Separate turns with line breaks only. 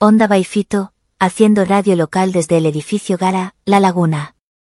Onda Baifito, haciendo radio local desde el edificio Gara, La Laguna.